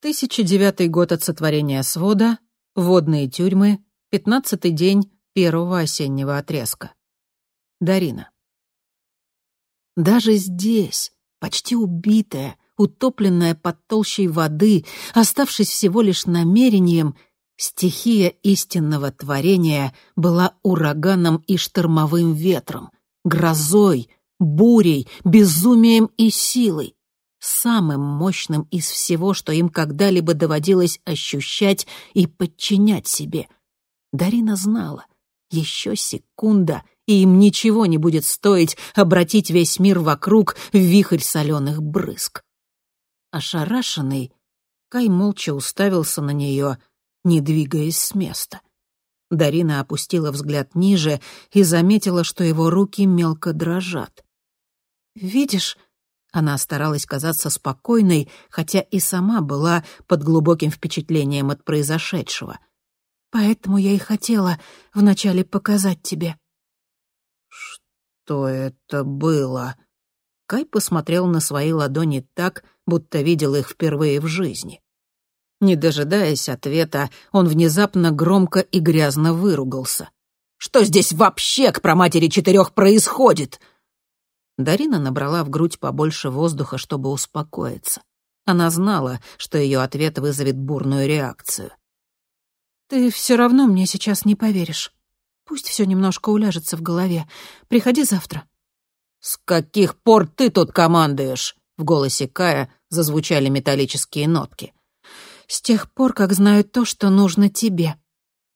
1009 год от сотворения свода, водные тюрьмы, пятнадцатый день первого осеннего отрезка. Дарина. Даже здесь, почти убитая, утопленная под толщей воды, оставшись всего лишь намерением, стихия истинного творения была ураганом и штормовым ветром, грозой, бурей, безумием и силой, самым мощным из всего, что им когда-либо доводилось ощущать и подчинять себе. Дарина знала, еще секунда, и им ничего не будет стоить обратить весь мир вокруг в вихрь соленых брызг. Ошарашенный, Кай молча уставился на нее, не двигаясь с места. Дарина опустила взгляд ниже и заметила, что его руки мелко дрожат. «Видишь?» Она старалась казаться спокойной, хотя и сама была под глубоким впечатлением от произошедшего. «Поэтому я и хотела вначале показать тебе». «Что это было?» Кай посмотрел на свои ладони так, будто видел их впервые в жизни. Не дожидаясь ответа, он внезапно громко и грязно выругался. «Что здесь вообще к проматери четырех происходит?» Дарина набрала в грудь побольше воздуха, чтобы успокоиться. Она знала, что ее ответ вызовет бурную реакцию. «Ты все равно мне сейчас не поверишь. Пусть все немножко уляжется в голове. Приходи завтра». «С каких пор ты тут командуешь?» В голосе Кая зазвучали металлические нотки. «С тех пор, как знаю то, что нужно тебе».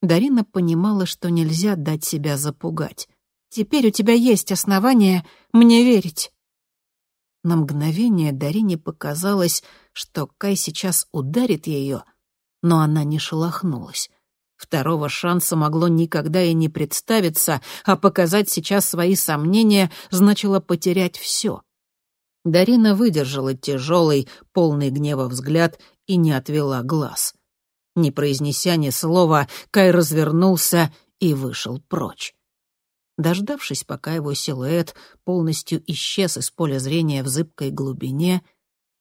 Дарина понимала, что нельзя дать себя запугать. Теперь у тебя есть основания мне верить». На мгновение Дарине показалось, что Кай сейчас ударит ее, но она не шелохнулась. Второго шанса могло никогда и не представиться, а показать сейчас свои сомнения значило потерять все. Дарина выдержала тяжелый, полный гнева взгляд и не отвела глаз. Не произнеся ни слова, Кай развернулся и вышел прочь. Дождавшись, пока его силуэт полностью исчез из поля зрения в зыбкой глубине,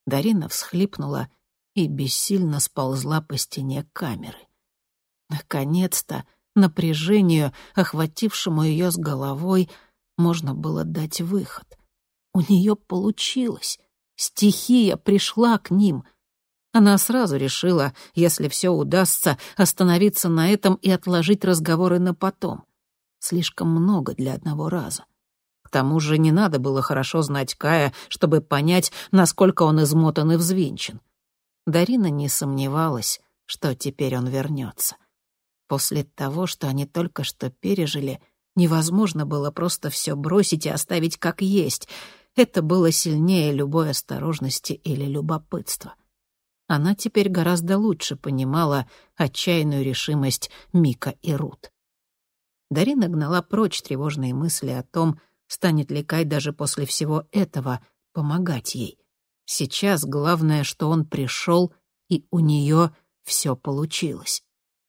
Дарина всхлипнула и бессильно сползла по стене камеры. Наконец-то напряжению, охватившему ее с головой, можно было дать выход. У нее получилось. Стихия пришла к ним. Она сразу решила, если все удастся, остановиться на этом и отложить разговоры на потом. Слишком много для одного раза. К тому же не надо было хорошо знать Кая, чтобы понять, насколько он измотан и взвинчен. Дарина не сомневалась, что теперь он вернется. После того, что они только что пережили, невозможно было просто все бросить и оставить как есть. Это было сильнее любой осторожности или любопытства. Она теперь гораздо лучше понимала отчаянную решимость Мика и Рут. Дарина гнала прочь тревожные мысли о том, станет ли Кай даже после всего этого помогать ей. Сейчас главное, что он пришел, и у нее все получилось.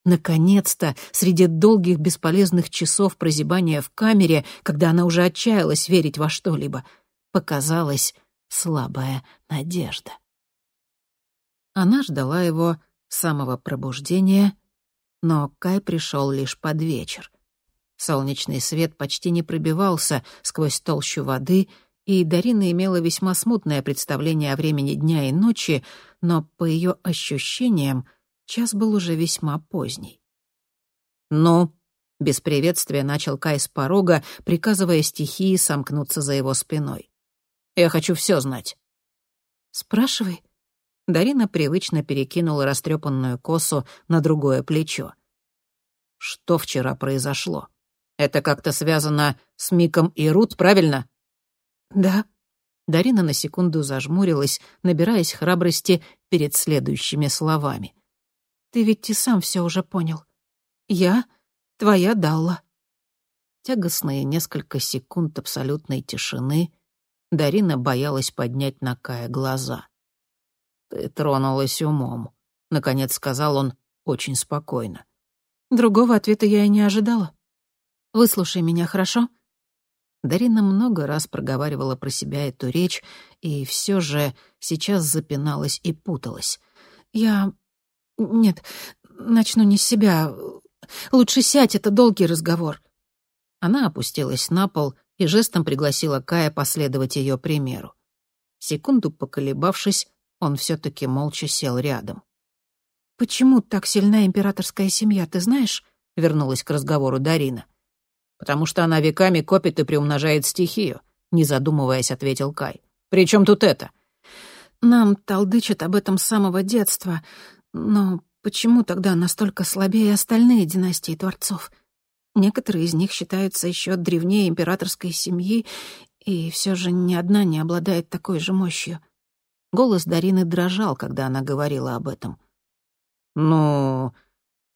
Наконец-то, среди долгих бесполезных часов прозябания в камере, когда она уже отчаялась верить во что-либо, показалась слабая надежда. Она ждала его самого пробуждения, но Кай пришел лишь под вечер. Солнечный свет почти не пробивался сквозь толщу воды, и Дарина имела весьма смутное представление о времени дня и ночи, но, по ее ощущениям, час был уже весьма поздний. «Ну?» — без приветствия начал Кай с порога, приказывая стихии сомкнуться за его спиной. «Я хочу все знать». «Спрашивай». Дарина привычно перекинула растрепанную косу на другое плечо. «Что вчера произошло?» Это как-то связано с Миком и Рут, правильно?» «Да». Дарина на секунду зажмурилась, набираясь храбрости перед следующими словами. «Ты ведь и сам все уже понял. Я твоя Далла». Тягостные несколько секунд абсолютной тишины Дарина боялась поднять на Кая глаза. «Ты тронулась умом», — наконец сказал он очень спокойно. Другого ответа я и не ожидала. Выслушай меня, хорошо?» Дарина много раз проговаривала про себя эту речь, и все же сейчас запиналась и путалась. Я... Нет, начну не с себя. Лучше сядь, это долгий разговор». Она опустилась на пол и жестом пригласила Кая последовать ее примеру. Секунду поколебавшись, он все-таки молча сел рядом. «Почему так сильна императорская семья, ты знаешь?» — вернулась к разговору Дарина. «Потому что она веками копит и приумножает стихию», — не задумываясь, ответил Кай. «При чем тут это?» «Нам толдычат об этом с самого детства, но почему тогда настолько слабее остальные династии творцов? Некоторые из них считаются еще древнее императорской семьи, и все же ни одна не обладает такой же мощью». Голос Дарины дрожал, когда она говорила об этом. «Ну...»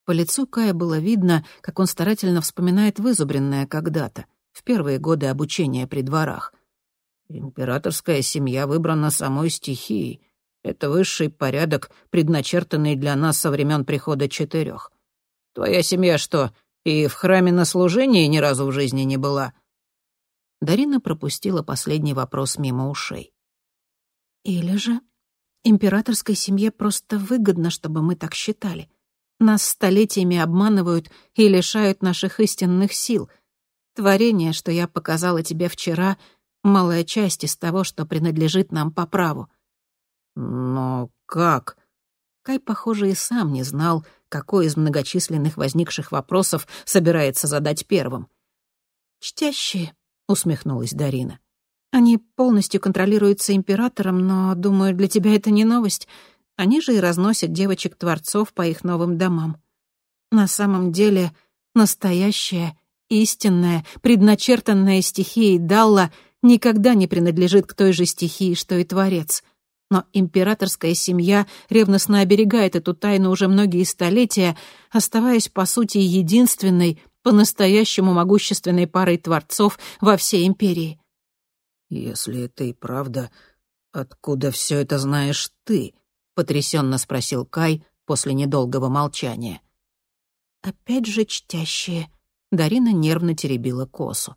По лицу Кая было видно, как он старательно вспоминает вызубренное когда-то, в первые годы обучения при дворах. Императорская семья выбрана самой стихией. Это высший порядок, предначертанный для нас со времен прихода четырех. Твоя семья что, и в храме на служении ни разу в жизни не была?» Дарина пропустила последний вопрос мимо ушей. «Или же императорской семье просто выгодно, чтобы мы так считали. Нас столетиями обманывают и лишают наших истинных сил. Творение, что я показала тебе вчера, малая часть из того, что принадлежит нам по праву. Но как? Кай, похоже, и сам не знал, какой из многочисленных возникших вопросов собирается задать первым. «Чтящие», — усмехнулась Дарина. «Они полностью контролируются императором, но, думаю, для тебя это не новость. Они же и разносят девочек-творцов по их новым домам. На самом деле, настоящая, истинная, предначертанная стихией Далла никогда не принадлежит к той же стихии, что и Творец. Но императорская семья ревностно оберегает эту тайну уже многие столетия, оставаясь, по сути, единственной, по-настоящему могущественной парой творцов во всей империи. «Если это и правда, откуда все это знаешь ты?» — потрясенно спросил Кай после недолгого молчания. «Опять же чтящие», — Дарина нервно теребила косу.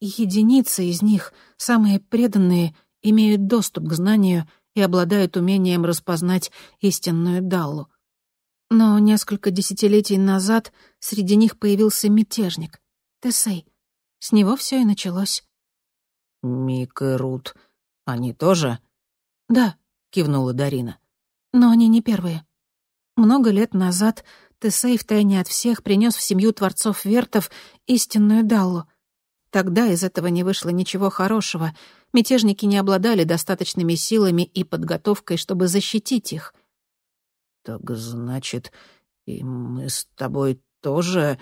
«Единицы из них, самые преданные, имеют доступ к знанию и обладают умением распознать истинную Даллу. Но несколько десятилетий назад среди них появился мятежник, Тесей. С него все и началось». «Мик и Рут, они тоже?» «Да», — кивнула Дарина. Но они не первые. Много лет назад Тесей втайне от всех принес в семью творцов Вертов истинную Даллу. Тогда из этого не вышло ничего хорошего. Мятежники не обладали достаточными силами и подготовкой, чтобы защитить их. «Так значит, и мы с тобой тоже...»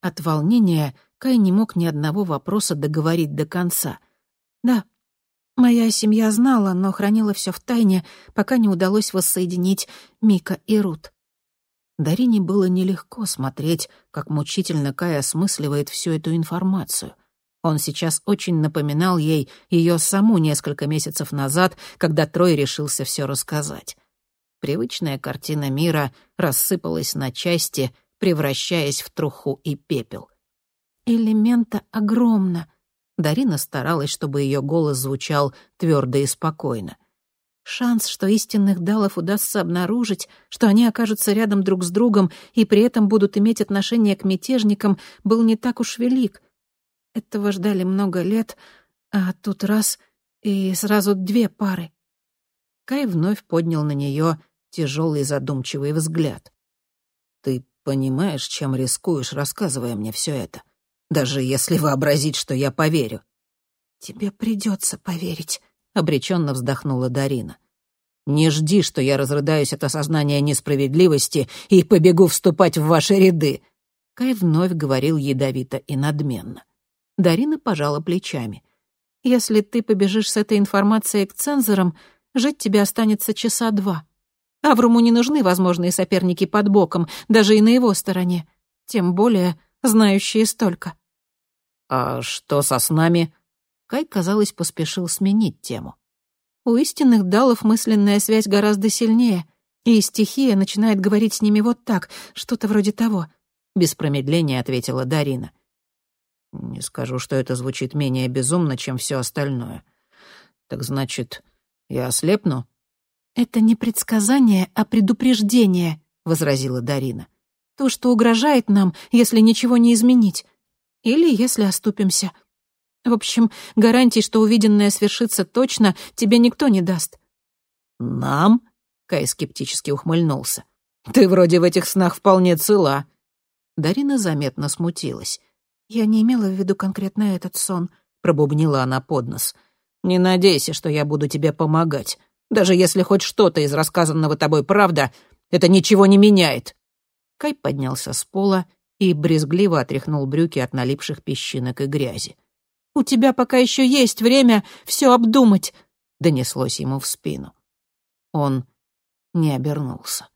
От волнения Кай не мог ни одного вопроса договорить до конца. «Да, Моя семья знала, но хранила все в тайне, пока не удалось воссоединить Мика и Рут. Дарине было нелегко смотреть, как мучительно Кай осмысливает всю эту информацию. Он сейчас очень напоминал ей ее саму несколько месяцев назад, когда Трой решился все рассказать. Привычная картина мира рассыпалась на части, превращаясь в труху и пепел. «Элемента огромно», Дарина старалась, чтобы ее голос звучал твердо и спокойно. Шанс, что истинных далов удастся обнаружить, что они окажутся рядом друг с другом и при этом будут иметь отношение к мятежникам, был не так уж велик. Этого ждали много лет, а тут раз — и сразу две пары. Кай вновь поднял на нее тяжелый задумчивый взгляд. «Ты понимаешь, чем рискуешь, рассказывая мне все это? Даже если вообразить, что я поверю». «Тебе придется поверить», — обреченно вздохнула Дарина. «Не жди, что я разрыдаюсь от осознания несправедливости и побегу вступать в ваши ряды», — Кай вновь говорил ядовито и надменно. Дарина пожала плечами. «Если ты побежишь с этой информацией к цензорам, жить тебе останется часа два. Авруму не нужны возможные соперники под боком, даже и на его стороне, тем более знающие столько». «А что со снами?» Кай, казалось, поспешил сменить тему. «У истинных далов мысленная связь гораздо сильнее, и стихия начинает говорить с ними вот так, что-то вроде того», — без промедления ответила Дарина. «Не скажу, что это звучит менее безумно, чем все остальное. Так значит, я ослепну?» «Это не предсказание, а предупреждение», — возразила Дарина. «То, что угрожает нам, если ничего не изменить. Или если оступимся. В общем, гарантий, что увиденное свершится точно, тебе никто не даст». «Нам?» — Кай скептически ухмыльнулся. «Ты вроде в этих снах вполне цела». Дарина заметно смутилась. «Я не имела в виду конкретно этот сон», — пробубнила она под нос. «Не надейся, что я буду тебе помогать. Даже если хоть что-то из рассказанного тобой правда, это ничего не меняет». Кай поднялся с пола и брезгливо отряхнул брюки от налипших песчинок и грязи. «У тебя пока еще есть время все обдумать», — донеслось ему в спину. Он не обернулся.